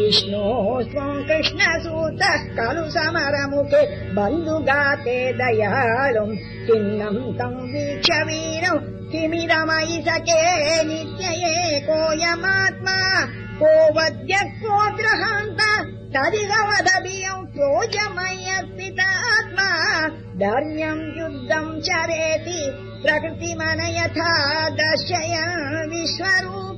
विष्णो त्वम् कृष्णसूतः खलु समरमुखे बन्धुगाते दयालुम् किन्न वीरौ किमिदमयि सखे नित्यये कोऽयमात्मा को वद्यस्व गृहान्त तदिवधीयौ प्रोजमयर्पितात्मा धर्म्यम् युद्धम् चरेति प्रकृतिमन यथा दर्शय विश्वरूप